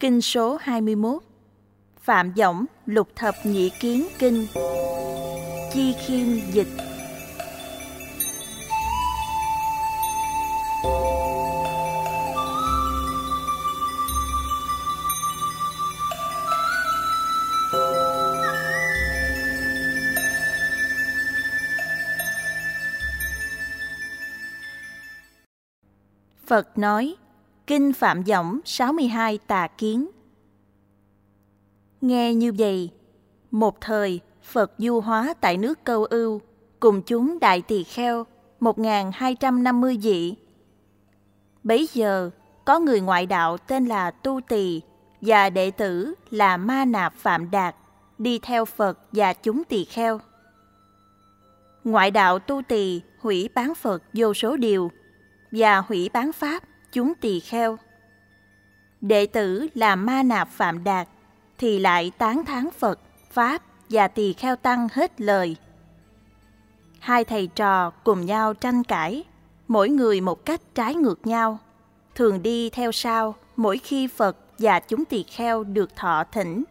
Kinh số 21 Phạm Dõng Lục Thập Nhị Kiến Kinh. Chi Khiêm Dịch. Phật nói Kinh Phạm Dõng 62 Tà Kiến Nghe như vậy, một thời Phật du hóa tại nước Câu Ưu cùng chúng đại tỳ kheo 1.250 vị. Bấy giờ, có người ngoại đạo tên là Tu Tỳ và đệ tử là Ma Nạp Phạm Đạt đi theo Phật và chúng tỳ kheo. Ngoại đạo Tu Tỳ hủy bán Phật vô số điều và hủy bán Pháp chúng tỳ kheo. Đệ tử là Ma Nạp Phạm Đạt thì lại tán thán Phật, Pháp và tỳ kheo tăng hết lời. Hai thầy trò cùng nhau tranh cãi, mỗi người một cách trái ngược nhau, thường đi theo sau mỗi khi Phật và chúng tỳ kheo được thọ thỉnh.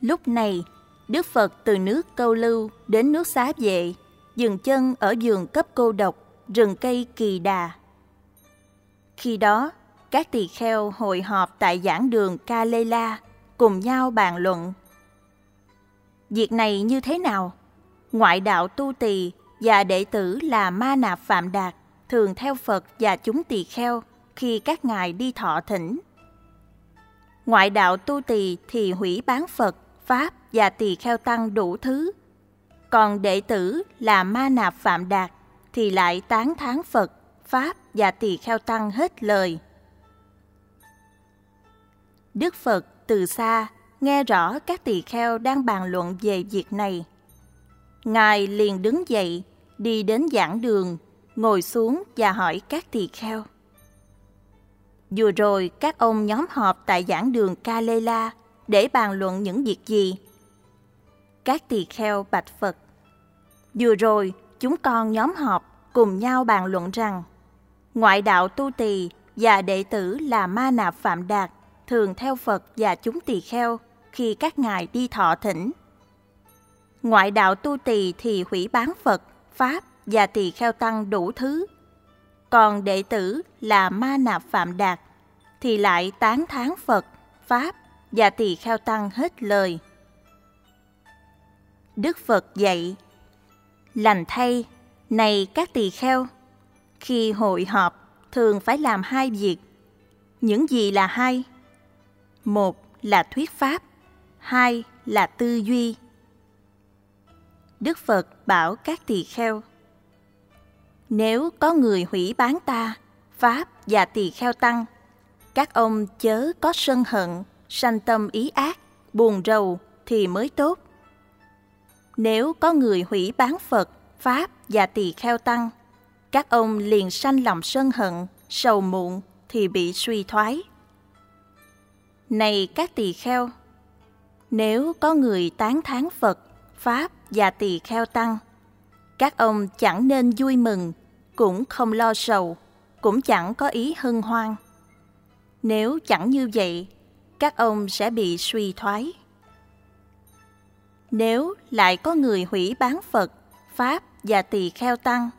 Lúc này, Đức Phật từ nước Câu Lưu đến nước Xá Vệ, dừng chân ở giường cấp cô độc, rừng cây kỳ đà. Khi đó, các tỳ kheo hội họp tại giảng đường Kalela cùng nhau bàn luận. Việc này như thế nào? Ngoại đạo tu tỳ và đệ tử là Ma Nạp Phạm Đạt thường theo Phật và chúng tỳ kheo khi các ngài đi thọ thỉnh. Ngoại đạo tu tỳ thì hủy bán Phật, Pháp và tỳ kheo tăng đủ thứ. Còn đệ tử là Ma Nạp Phạm Đạt thì lại tán thán Phật, Pháp và tỳ kheo tăng hết lời. Đức Phật từ xa nghe rõ các tỳ kheo đang bàn luận về việc này. Ngài liền đứng dậy, đi đến giảng đường, ngồi xuống và hỏi các tỳ kheo. Vừa rồi các ông nhóm họp tại giảng đường Kalela để bàn luận những việc gì? Các tỳ kheo bạch Phật. Vừa rồi chúng con nhóm họp cùng nhau bàn luận rằng ngoại đạo tu tỳ và đệ tử là ma nạp phạm đạt thường theo Phật và chúng tỳ kheo khi các ngài đi thọ thỉnh. Ngoại đạo tu tỳ thì hủy bán Phật, Pháp và tỳ kheo tăng đủ thứ. Còn đệ tử là ma nạp phạm đạt thì lại tán thán Phật, Pháp và tỳ kheo tăng hết lời. Đức Phật dạy, lành thay, này các tỳ kheo, khi hội họp thường phải làm hai việc. Những gì là hai? Một là thuyết pháp, hai là tư duy. Đức Phật bảo các tỳ kheo, nếu có người hủy bán ta, Pháp và tỳ kheo tăng, các ông chớ có sân hận, sanh tâm ý ác, buồn rầu thì mới tốt. Nếu có người hủy bán Phật, Pháp và tỳ kheo tăng, các ông liền sanh lòng sân hận, sầu muộn thì bị suy thoái. Này các tỳ kheo, nếu có người tán thán Phật, Pháp và tỳ kheo tăng, các ông chẳng nên vui mừng, cũng không lo sầu, cũng chẳng có ý hân hoan. Nếu chẳng như vậy, các ông sẽ bị suy thoái. Nếu lại có người hủy bán Phật, Pháp và tỳ kheo tăng,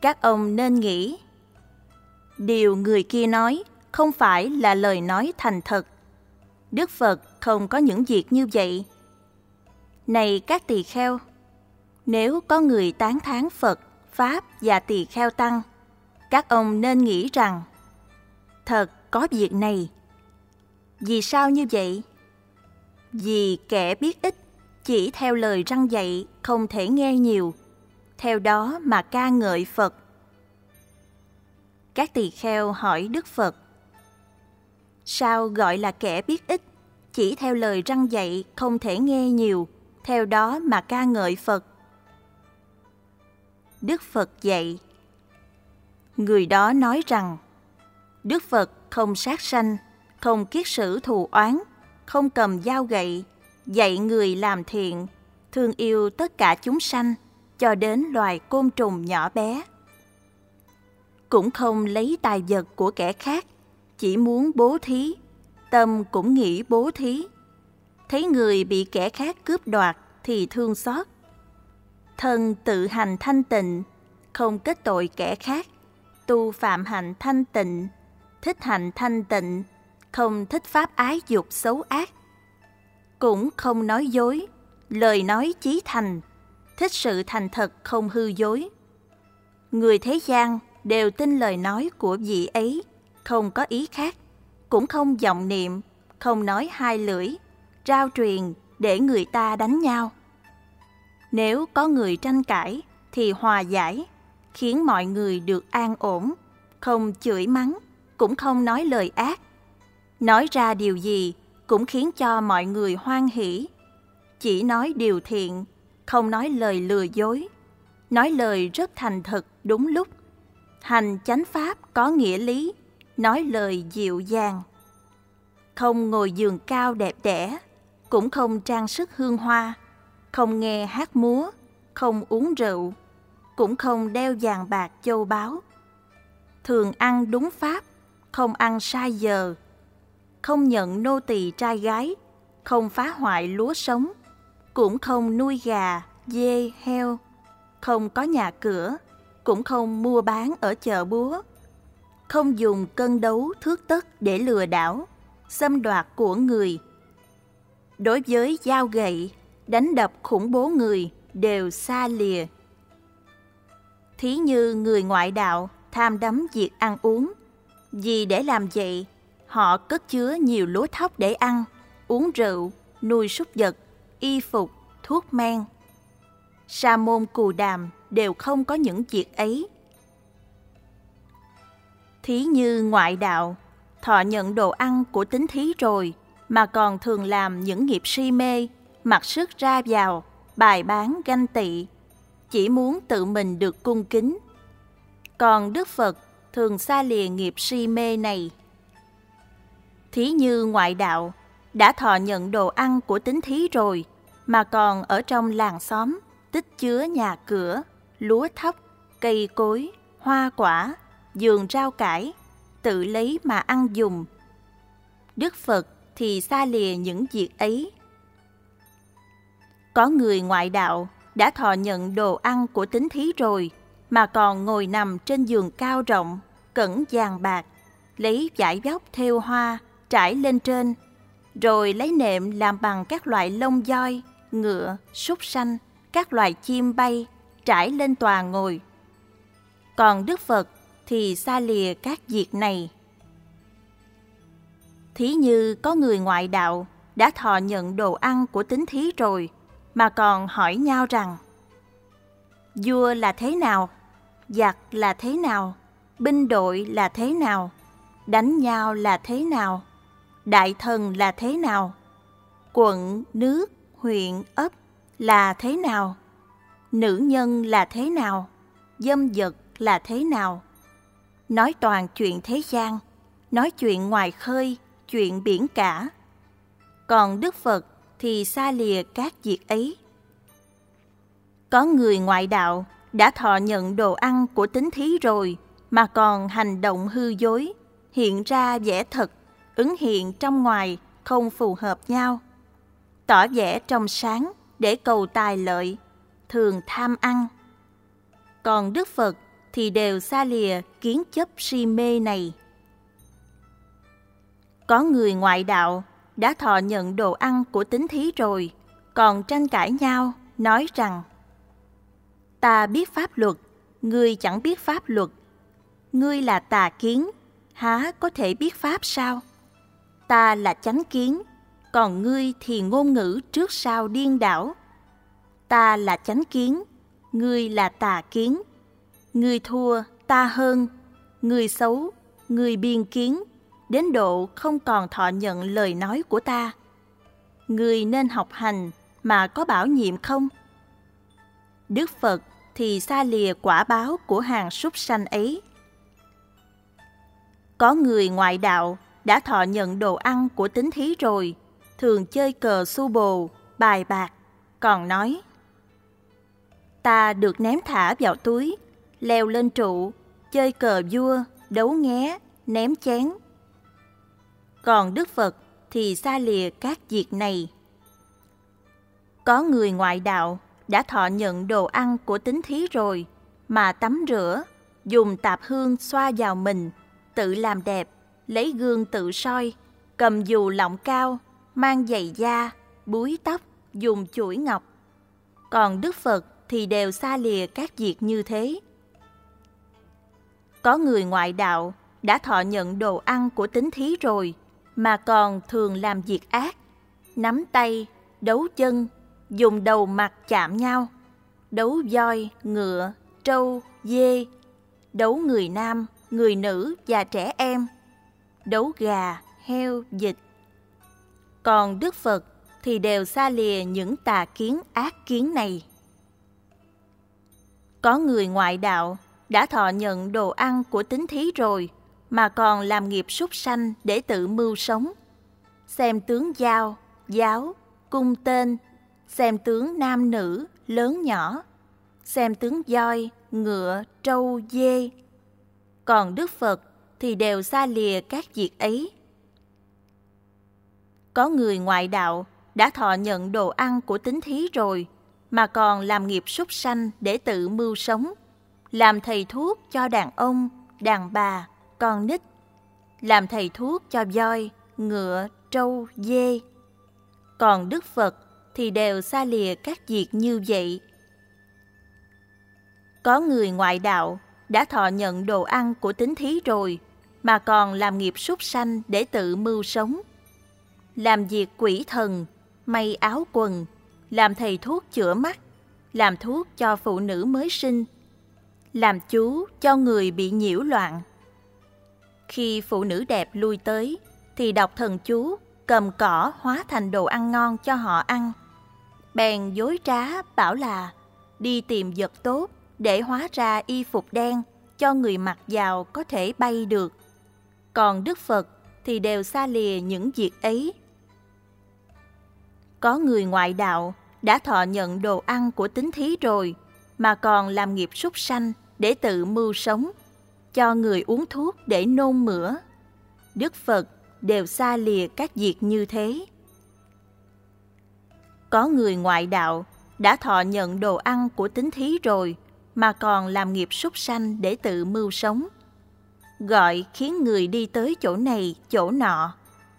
các ông nên nghĩ điều người kia nói không phải là lời nói thành thật Đức Phật không có những việc như vậy. Này các tỳ kheo, nếu có người tán thán Phật, Pháp và tỳ kheo tăng, các ông nên nghĩ rằng thật có việc này. Vì sao như vậy? Vì kẻ biết ít chỉ theo lời răng dạy không thể nghe nhiều, theo đó mà ca ngợi Phật. Các tỳ kheo hỏi Đức Phật Sao gọi là kẻ biết ít, chỉ theo lời răng dạy không thể nghe nhiều, theo đó mà ca ngợi Phật. Đức Phật dạy Người đó nói rằng Đức Phật không sát sanh, không kiết sử thù oán, không cầm dao gậy, dạy người làm thiện, thương yêu tất cả chúng sanh, cho đến loài côn trùng nhỏ bé. Cũng không lấy tài vật của kẻ khác chỉ muốn bố thí, tâm cũng nghĩ bố thí. Thấy người bị kẻ khác cướp đoạt thì thương xót. Thân tự hành thanh tịnh, không kết tội kẻ khác. Tu phạm hạnh thanh tịnh, thích hạnh thanh tịnh, không thích pháp ái dục xấu ác. Cũng không nói dối, lời nói chí thành, thích sự thành thật không hư dối. Người thế gian đều tin lời nói của vị ấy, không có ý khác, cũng không vọng niệm, không nói hai lưỡi, trao truyền để người ta đánh nhau. Nếu có người tranh cãi thì hòa giải, khiến mọi người được an ổn, không chửi mắng, cũng không nói lời ác. Nói ra điều gì cũng khiến cho mọi người hoan hỷ. Chỉ nói điều thiện, không nói lời lừa dối, nói lời rất thành thật đúng lúc. Hành chánh pháp có nghĩa lý, nói lời dịu dàng. Không ngồi giường cao đẹp đẽ, cũng không trang sức hương hoa, không nghe hát múa, không uống rượu, cũng không đeo vàng bạc châu báu. Thường ăn đúng pháp, không ăn sai giờ, không nhận nô tỳ trai gái, không phá hoại lúa sống, cũng không nuôi gà, dê, heo, không có nhà cửa, cũng không mua bán ở chợ búa, không dùng cân đấu thước tất để lừa đảo, xâm đoạt của người. Đối với dao gậy, đánh đập khủng bố người đều xa lìa. Thí như người ngoại đạo tham đắm việc ăn uống, vì để làm vậy, họ cất chứa nhiều lúa thóc để ăn, uống rượu, nuôi súc vật, y phục, thuốc men. Sa môn cù đàm đều không có những việc ấy. Thí như ngoại đạo, thọ nhận đồ ăn của tính thí rồi, mà còn thường làm những nghiệp si mê, mặc sức ra vào, bài bán ganh tị, chỉ muốn tự mình được cung kính. Còn Đức Phật thường xa lìa nghiệp si mê này. Thí như ngoại đạo, đã thọ nhận đồ ăn của tính thí rồi, mà còn ở trong làng xóm, tích chứa nhà cửa, lúa thóc, cây cối, hoa quả, vườn rau cải, tự lấy mà ăn dùng. Đức Phật thì xa lìa những việc ấy. Có người ngoại đạo đã thọ nhận đồ ăn của tính thí rồi, mà còn ngồi nằm trên giường cao rộng, cẩn vàng bạc, lấy vải vóc thêu hoa, trải lên trên, rồi lấy nệm làm bằng các loại lông voi, ngựa, súc sanh, các loài chim bay, trải lên tòa ngồi. Còn Đức Phật thì xa lìa các việc này. Thí như có người ngoại đạo đã thọ nhận đồ ăn của tính thí rồi, mà còn hỏi nhau rằng Vua là thế nào? Giặc là thế nào? Binh đội là thế nào? Đánh nhau là thế nào? Đại thần là thế nào? Quận, nước, huyện, ấp là thế nào? Nữ nhân là thế nào? Dâm dật là thế nào? Nói toàn chuyện thế gian, nói chuyện ngoài khơi, chuyện biển cả. Còn Đức Phật thì xa lìa các việc ấy. Có người ngoại đạo đã thọ nhận đồ ăn của tính thí rồi mà còn hành động hư dối, hiện ra vẻ thật, ứng hiện trong ngoài không phù hợp nhau. Tỏ vẻ trong sáng để cầu tài lợi, thường tham ăn. Còn Đức Phật thì đều xa lìa kiến chấp si mê này. Có người ngoại đạo đã thọ nhận đồ ăn của tính thí rồi, còn tranh cãi nhau, nói rằng Ta biết pháp luật, ngươi chẳng biết pháp luật. Ngươi là tà kiến, há có thể biết pháp sao? Ta là chánh kiến, còn ngươi thì ngôn ngữ trước sau điên đảo. Ta là chánh kiến, ngươi là tà kiến. Ngươi thua, ta hơn. Ngươi xấu, ngươi biên kiến, đến độ không còn thọ nhận lời nói của ta. Ngươi nên học hành mà có bảo nhiệm không? Đức Phật thì xa lìa quả báo của hàng súc sanh ấy. Có người ngoại đạo đã thọ nhận đồ ăn của tính thí rồi, thường chơi cờ su bồ, bài bạc, còn nói Ta được ném thả vào túi, leo lên trụ, chơi cờ vua, đấu nghé, ném chén. còn Đức Phật thì xa lìa các việc này. Có người ngoại đạo đã thọ nhận đồ ăn của tính thí rồi, mà tắm rửa, dùng tạp hương xoa vào mình, tự làm đẹp, lấy gương tự soi, cầm dù lọng cao, mang giày da, búi tóc, dùng chuỗi ngọc. Còn Đức Phật thì đều xa lìa các việc như thế. Có người ngoại đạo đã thọ nhận đồ ăn của tính thí rồi, mà còn thường làm việc ác, nắm tay, đấu chân, dùng đầu mặt chạm nhau, đấu voi, ngựa, trâu, dê, đấu người nam, người nữ và trẻ em, đấu gà, heo, vịt. Còn Đức Phật thì đều xa lìa những tà kiến ác kiến này. Có người ngoại đạo đã thọ nhận đồ ăn của tính thí rồi, mà còn làm nghiệp súc sanh để tự mưu sống. Xem tướng giao, giáo, cung tên, xem tướng nam nữ, lớn nhỏ, xem tướng voi, ngựa, trâu, dê. Còn Đức Phật thì đều xa lìa các việc ấy. Có người ngoại đạo đã thọ nhận đồ ăn của tính thí rồi, mà còn làm nghiệp súc sanh để tự mưu sống, làm thầy thuốc cho đàn ông, đàn bà, con nít, làm thầy thuốc cho voi, ngựa, trâu, dê. Còn Đức Phật thì đều xa lìa các việc như vậy. Có người ngoại đạo đã thọ nhận đồ ăn của tính thí rồi, mà còn làm nghiệp súc sanh để tự mưu sống. Làm việc quỷ thần, may áo quần, làm thầy thuốc chữa mắt, làm thuốc cho phụ nữ mới sinh, làm chú cho người bị nhiễu loạn. Khi phụ nữ đẹp lui tới, thì đọc thần chú, cầm cỏ hóa thành đồ ăn ngon cho họ ăn. Bèn dối trá bảo là đi tìm vật tốt để hóa ra y phục đen cho người mặc vào có thể bay được. Còn Đức Phật thì đều xa lìa những việc ấy. Có người ngoại đạo đã thọ nhận đồ ăn của tính thí rồi, mà còn làm nghiệp súc sanh để tự mưu sống, cho người uống thuốc để nôn mửa. Đức Phật đều xa lìa các việc như thế. Có người ngoại đạo đã thọ nhận đồ ăn của tính thí rồi, mà còn làm nghiệp súc sanh để tự mưu sống. Gọi khiến người đi tới chỗ này, chỗ nọ,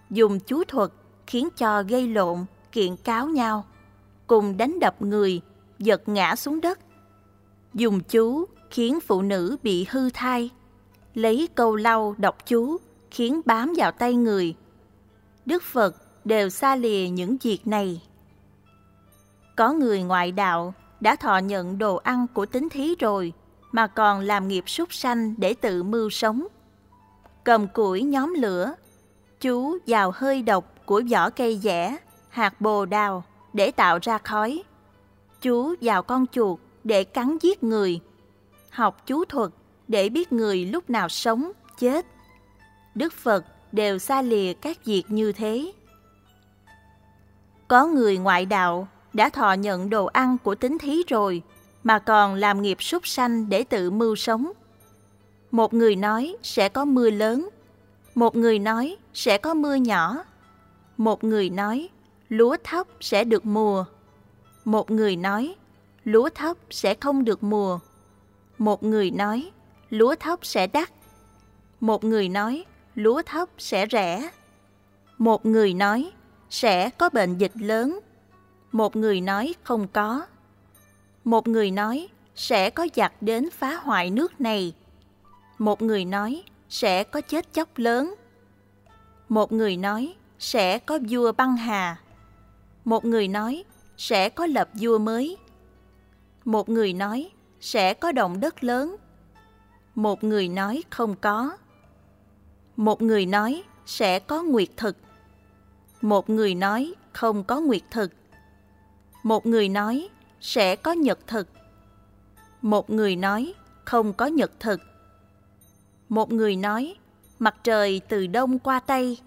dùng chú thuật khiến cho gây lộn, kiện cáo nhau, cùng đánh đập người, giật ngã xuống đất. Dùng chú khiến phụ nữ bị hư thai, lấy câu lau đọc chú khiến bám vào tay người. Đức Phật đều xa lìa những việc này. Có người ngoại đạo đã thọ nhận đồ ăn của tính thí rồi, mà còn làm nghiệp súc sanh để tự mưu sống. Cầm củi nhóm lửa, chú vào hơi độc của vỏ cây dẻ, hạt bồ đào để tạo ra khói. Chú vào con chuột để cắn giết người. Học chú thuật để biết người lúc nào sống, chết. Đức Phật đều xa lìa các việc như thế. Có người ngoại đạo đã thọ nhận đồ ăn của tính thí rồi, mà còn làm nghiệp súc sanh để tự mưu sống. Một người nói sẽ có mưa lớn, một người nói sẽ có mưa nhỏ, một người nói lúa thóc sẽ được mùa, một người nói lúa thóc sẽ không được mùa, một người nói lúa thóc sẽ đắt, một người nói lúa thóc sẽ rẻ, một người nói sẽ có bệnh dịch lớn, một người nói không có. Một người nói sẽ có giặc đến phá hoại nước này. Một người nói sẽ có chết chóc lớn. Một người nói sẽ có vua băng hà. Một người nói, sẽ có lập vua mới. Một người nói, sẽ có động đất lớn. Một người nói, không có. Một người nói, sẽ có nguyệt thực. Một người nói, không có nguyệt thực. Một người nói, sẽ có nhật thực. Một người nói, không có nhật thực. Một người nói, mặt trời từ đông qua tây.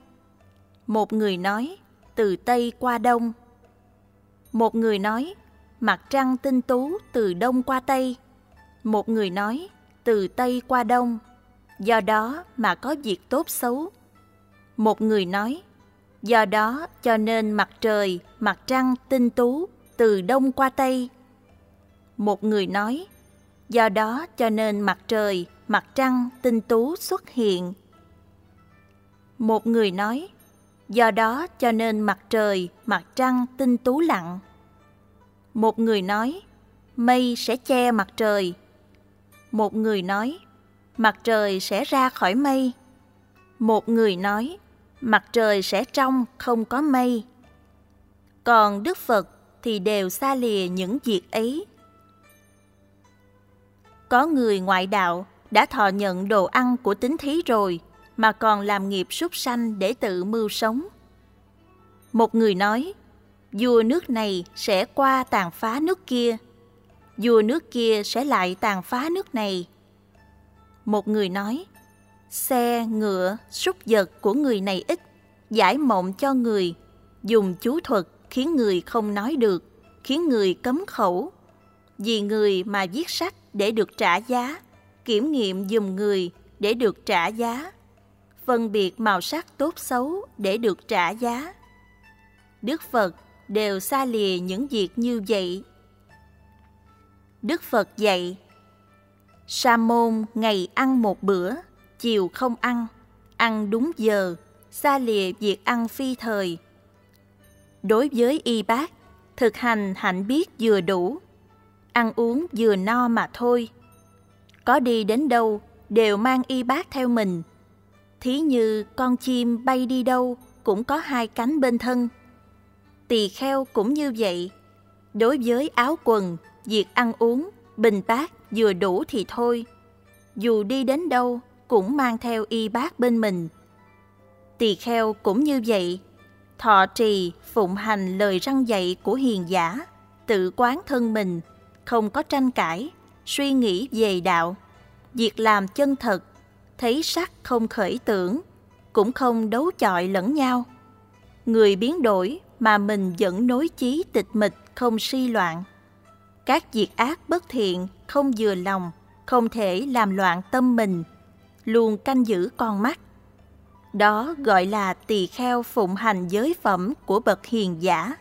Một người nói, từ tây qua đông. Một người nói mặt trăng tinh tú từ đông qua tây. Một người nói từ tây qua đông. Do đó mà có việc tốt xấu. Một người nói, do đó cho nên mặt trời, mặt trăng tinh tú từ đông qua tây. Một người nói, do đó cho nên mặt trời, mặt trăng tinh tú xuất hiện. Một người nói, do đó cho nên mặt trời, mặt trăng tinh tú lặng. Một người nói, mây sẽ che mặt trời. Một người nói, mặt trời sẽ ra khỏi mây. Một người nói, mặt trời sẽ trong không có mây. Còn Đức Phật thì đều xa lìa những việc ấy. Có người ngoại đạo đã thọ nhận đồ ăn của tính thí rồi mà còn làm nghiệp súc sanh để tự mưu sống. Một người nói, vua nước này sẽ qua tàn phá nước kia, vua nước kia sẽ lại tàn phá nước này. Một người nói, xe, ngựa, súc vật của người này ít, giải mộng cho người, dùng chú thuật khiến người không nói được, khiến người cấm khẩu. Vì người mà viết sách để được trả giá, kiểm nghiệm dùm người để được trả giá, phân biệt màu sắc tốt xấu để được trả giá. Đức Phật đều xa lìa những việc như vậy. Đức Phật dạy, Sa môn ngày ăn một bữa, chiều không ăn, ăn đúng giờ, xa lìa việc ăn phi thời. Đối với y bác, thực hành hạnh biết vừa đủ, ăn uống vừa no mà thôi. Có đi đến đâu đều mang y bác theo mình. Thí như con chim bay đi đâu cũng có hai cánh bên thân. Tỳ kheo cũng như vậy. Đối với áo quần, việc ăn uống, bình bát vừa đủ thì thôi. Dù đi đến đâu cũng mang theo y bác bên mình. Tỳ kheo cũng như vậy, thọ trì, phụng hành lời răng dạy của hiền giả, tự quán thân mình, không có tranh cãi, suy nghĩ về đạo, việc làm chân thật, thấy sắc không khởi tưởng, cũng không đấu chọi lẫn nhau. Người biến đổi mà mình vẫn nối chí tịch mịch không suy loạn. Các việc ác bất thiện không vừa lòng, không thể làm loạn tâm mình, luôn canh giữ con mắt. Đó gọi là tỳ kheo phụng hành giới phẩm của bậc hiền giả.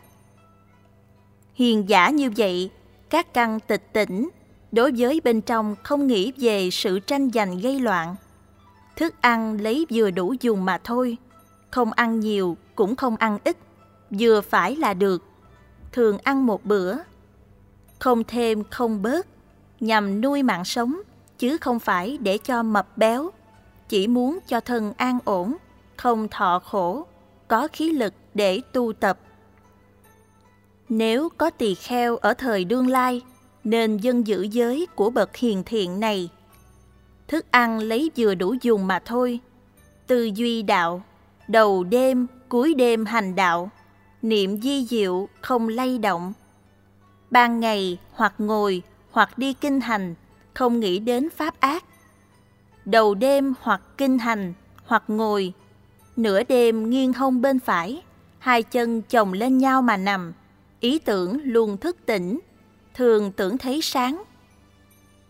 Hiền giả như vậy, các căn tịch tỉnh, đối với bên trong không nghĩ về sự tranh giành gây loạn. Thức ăn lấy vừa đủ dùng mà thôi, không ăn nhiều cũng không ăn ít, vừa phải là được. Thường ăn một bữa, không thêm không bớt, nhằm nuôi mạng sống, chứ không phải để cho mập béo, chỉ muốn cho thân an ổn, không thọ khổ, có khí lực để tu tập. Nếu có tỳ kheo ở thời đương lai, nên dân giữ giới của bậc hiền thiện này. Thức ăn lấy vừa đủ dùng mà thôi. Tư duy đạo, đầu đêm, cuối đêm hành đạo, niệm di diệu không lay động. Ban ngày hoặc ngồi hoặc đi kinh hành, không nghĩ đến pháp ác. Đầu đêm hoặc kinh hành hoặc ngồi, nửa đêm nghiêng hông bên phải, hai chân chồng lên nhau mà nằm, ý tưởng luôn thức tỉnh, thường tưởng thấy sáng.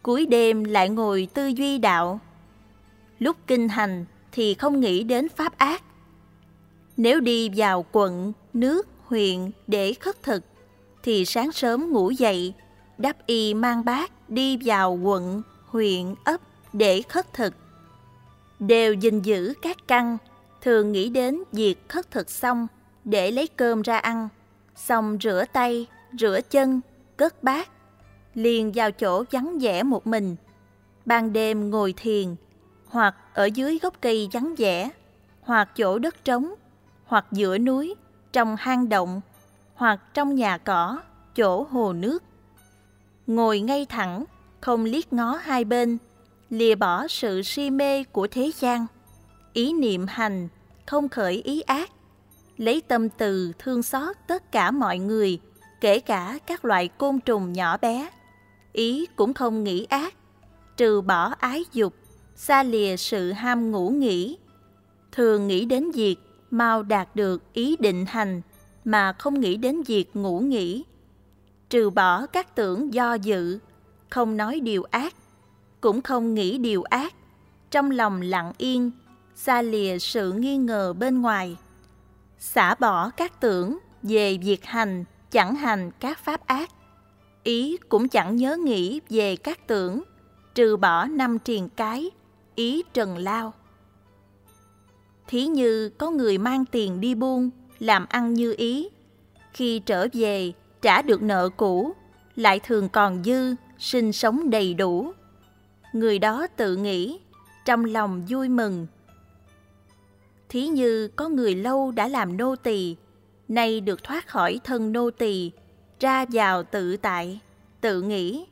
Cuối đêm lại ngồi tư duy đạo. Lúc kinh hành thì không nghĩ đến pháp ác. Nếu đi vào quận, nước, huyện để khất thực, thì sáng sớm ngủ dậy, đắp y mang bát đi vào quận, huyện, ấp để khất thực. Đều gìn giữ các căn, thường nghĩ đến việc khất thực xong để lấy cơm ra ăn, xong rửa tay, rửa chân, cất bát, liền vào chỗ vắng vẻ một mình. Ban đêm ngồi thiền, hoặc ở dưới gốc cây vắng vẻ, hoặc chỗ đất trống, hoặc giữa núi, trong hang động, hoặc trong nhà cỏ, chỗ hồ nước. Ngồi ngay thẳng, không liếc ngó hai bên, lìa bỏ sự si mê của thế gian, ý niệm hành, không khởi ý ác, lấy tâm từ thương xót tất cả mọi người, kể cả các loại côn trùng nhỏ bé. Ý cũng không nghĩ ác, trừ bỏ ái dục, xa lìa sự ham ngủ nghỉ. Thường nghĩ đến việc mau đạt được ý định hành mà không nghĩ đến việc ngủ nghỉ. Trừ bỏ các tưởng do dự, không nói điều ác, cũng không nghĩ điều ác, trong lòng lặng yên, xa lìa sự nghi ngờ bên ngoài, xả bỏ các tưởng về việc hành, chẳng hành các pháp ác. Ý cũng chẳng nhớ nghĩ về các tưởng, trừ bỏ năm triền cái, ý trần lao. Thí như có người mang tiền đi buôn, làm ăn như ý, khi trở về trả được nợ cũ, lại thường còn dư, sinh sống đầy đủ. Người đó tự nghĩ, trong lòng vui mừng. Thí như có người lâu đã làm nô tỳ, nay được thoát khỏi thân nô tỳ, ra vào tự tại, tự nghĩ.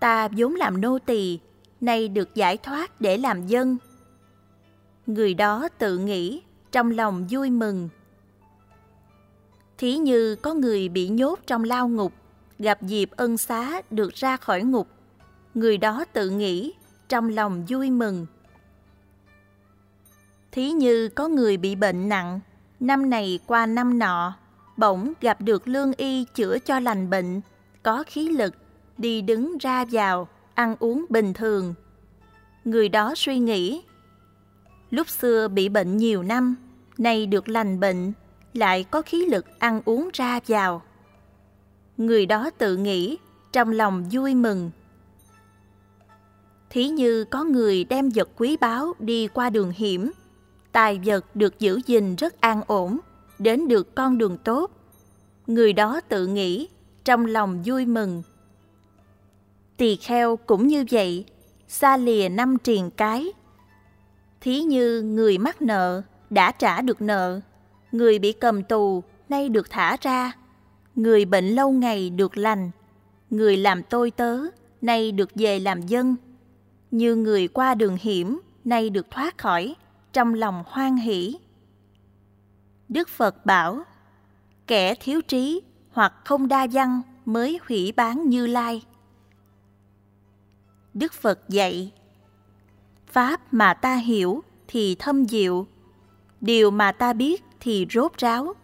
Ta vốn làm nô tỳ, nay được giải thoát để làm dân. Người đó tự nghĩ, trong lòng vui mừng. Thí như có người bị nhốt trong lao ngục, gặp dịp ân xá được ra khỏi ngục. Người đó tự nghĩ, trong lòng vui mừng. Thí như có người bị bệnh nặng, năm này qua năm nọ, bỗng gặp được lương y chữa cho lành bệnh, có khí lực, đi đứng ra vào, ăn uống bình thường. Người đó suy nghĩ, lúc xưa bị bệnh nhiều năm, nay được lành bệnh, lại có khí lực ăn uống ra vào. Người đó tự nghĩ, trong lòng vui mừng. Thí như có người đem vật quý báu đi qua đường hiểm, tài vật được giữ gìn rất an ổn, đến được con đường tốt. Người đó tự nghĩ, trong lòng vui mừng. Tỳ kheo cũng như vậy, xa lìa năm triền cái. Thí như người mắc nợ, đã trả được nợ, người bị cầm tù nay được thả ra, người bệnh lâu ngày được lành, người làm tôi tớ nay được về làm dân, như người qua đường hiểm nay được thoát khỏi, trong lòng hoan hỷ. Đức Phật bảo, kẻ thiếu trí hoặc không đa văn mới hủy bán Như Lai. Đức Phật dạy, Pháp mà ta hiểu thì thâm diệu, điều mà ta biết thì rốt ráo.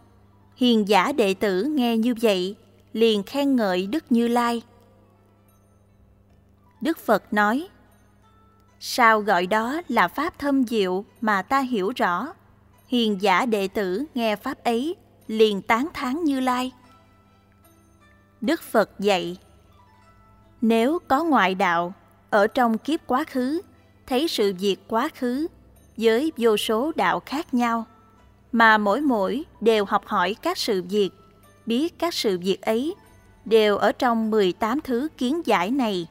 Hiền giả đệ tử nghe như vậy, liền khen ngợi Đức Như Lai. Đức Phật nói, Sao gọi đó là Pháp thâm diệu mà ta hiểu rõ? Hiền giả đệ tử nghe Pháp ấy, liền tán thán Như Lai. Đức Phật dạy, Nếu có ngoại đạo, ở trong kiếp quá khứ, thấy sự việc quá khứ với vô số đạo khác nhau, mà mỗi mỗi đều học hỏi các sự việc, biết các sự việc ấy đều ở trong 18 thứ kiến giải này.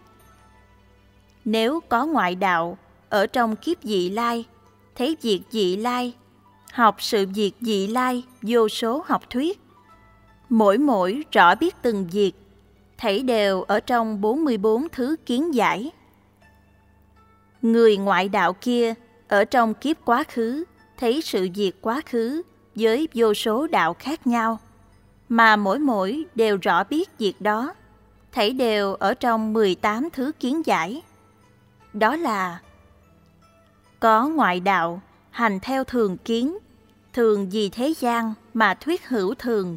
Nếu có ngoại đạo ở trong kiếp dị lai, thấy việc dị lai, học sự việc dị lai vô số học thuyết. Mỗi mỗi rõ biết từng việc, thấy đều ở trong 44 thứ kiến giải. Người ngoại đạo kia ở trong kiếp quá khứ thấy sự việc quá khứ với vô số đạo khác nhau, mà mỗi mỗi đều rõ biết việc đó, thấy đều ở trong 18 thứ kiến giải. Đó là có ngoại đạo, hành theo thường kiến, thường vì thế gian mà thuyết hữu thường.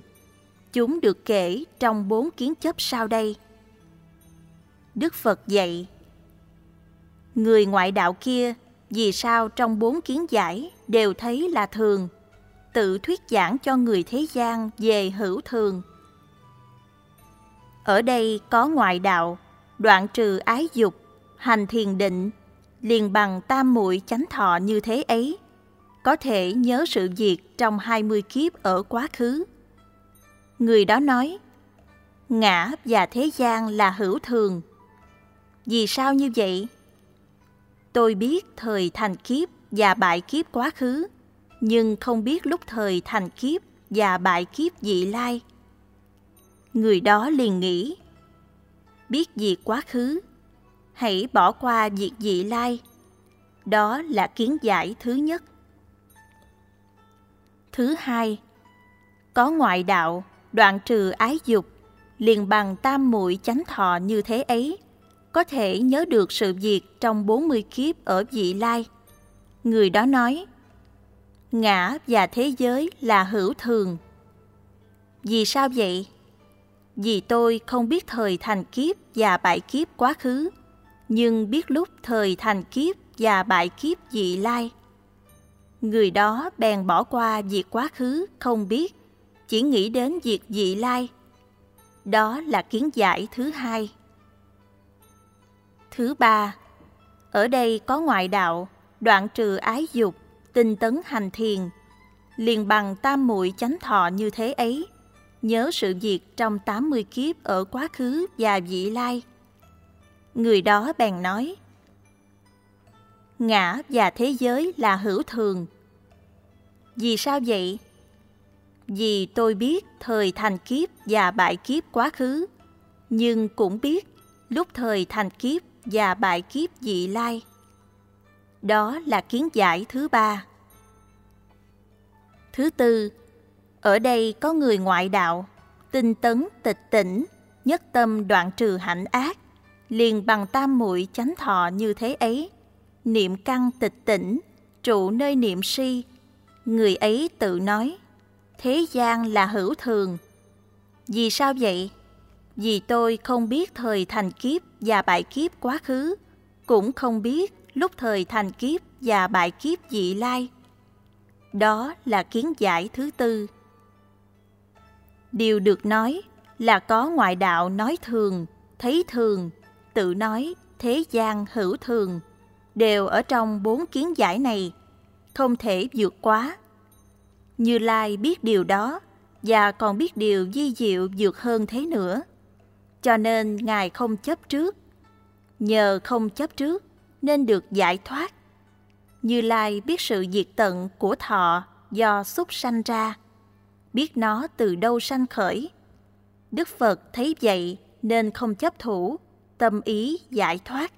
Chúng được kể trong bốn kiến chấp sau đây. Đức Phật dạy, Người ngoại đạo kia vì sao trong bốn kiến giải đều thấy là thường, tự thuyết giảng cho người thế gian về hữu thường. Ở đây có ngoại đạo, đoạn trừ ái dục, hành thiền định, liền bằng tam muội chánh thọ như thế ấy, có thể nhớ sự việc trong hai mươi kiếp ở quá khứ. Người đó nói, ngã và thế gian là hữu thường. Vì sao như vậy? Tôi biết thời thành kiếp và bại kiếp quá khứ, nhưng không biết lúc thời thành kiếp và bại kiếp dị lai. Người đó liền nghĩ, biết việc quá khứ, hãy bỏ qua việc dị lai. Đó là kiến giải thứ nhất. Thứ hai, có ngoại đạo, đoạn trừ ái dục, liền bằng tam muội chánh thọ như thế ấy có thể nhớ được sự việc trong 40 kiếp ở vị lai. Người đó nói, ngã và thế giới là hữu thường. Vì sao vậy? Vì tôi không biết thời thành kiếp và bại kiếp quá khứ, nhưng biết lúc thời thành kiếp và bại kiếp vị lai. Người đó bèn bỏ qua việc quá khứ không biết, chỉ nghĩ đến việc dị lai. Đó là kiến giải thứ hai. Thứ ba, ở đây có ngoại đạo, đoạn trừ ái dục, tinh tấn hành thiền, liền bằng tam muội chánh thọ như thế ấy, nhớ sự việc trong 80 kiếp ở quá khứ và vị lai. Người đó bèn nói, Ngã và thế giới là hữu thường. Vì sao vậy? Vì tôi biết thời thành kiếp và bại kiếp quá khứ, nhưng cũng biết lúc thời thành kiếp và bại kiếp dị lai. Đó là kiến giải thứ ba. Thứ tư, ở đây có người ngoại đạo, tinh tấn tịch tỉnh, nhất tâm đoạn trừ hạnh ác, liền bằng tam muội chánh thọ như thế ấy, niệm căn tịch tỉnh, trụ nơi niệm si. Người ấy tự nói, thế gian là hữu thường. Vì sao vậy? Vì tôi không biết thời thành kiếp và bại kiếp quá khứ, cũng không biết lúc thời thành kiếp và bại kiếp dị lai. Đó là kiến giải thứ tư. Điều được nói là có ngoại đạo nói thường, thấy thường, tự nói thế gian hữu thường, đều ở trong bốn kiến giải này, không thể vượt quá. Như Lai biết điều đó và còn biết điều di diệu vượt hơn thế nữa. Cho nên Ngài không chấp trước. Nhờ không chấp trước nên được giải thoát. Như Lai biết sự diệt tận của thọ do xúc sanh ra, biết nó từ đâu sanh khởi. Đức Phật thấy vậy nên không chấp thủ, tâm ý giải thoát.